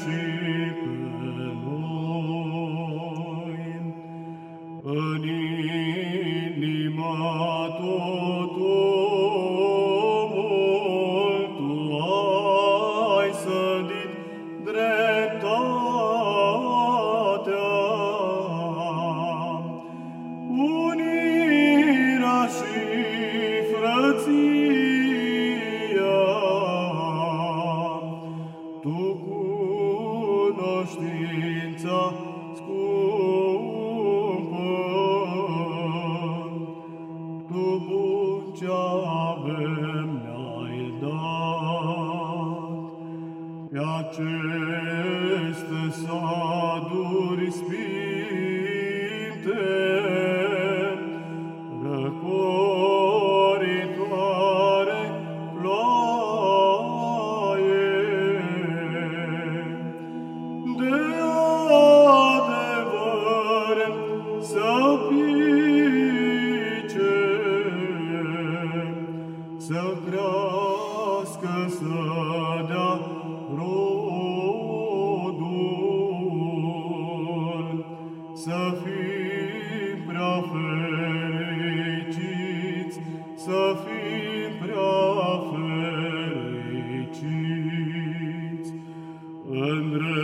cipit voluin ani Amen.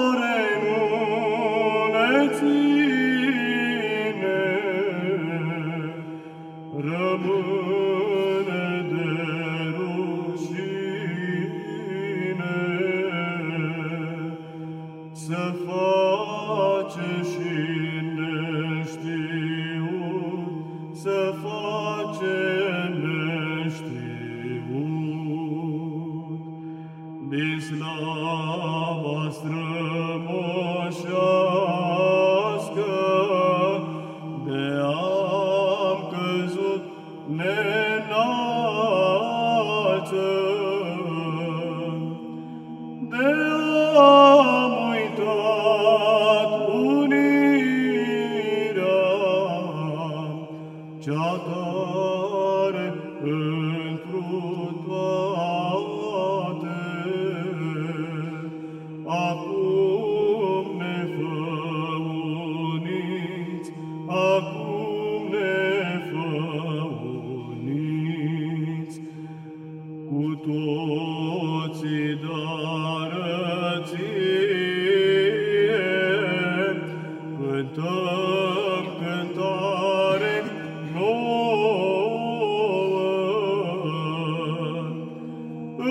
slava strămoșească, De-am căzut nenace, De-am uitat unirea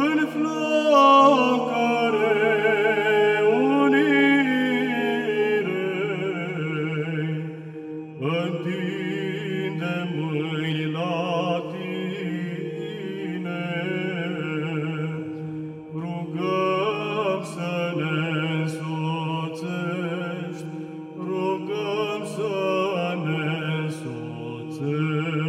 În flacăre unirei, Întinde mâini la Rugăm să ne însoțești, Rugăm să ne însoțești.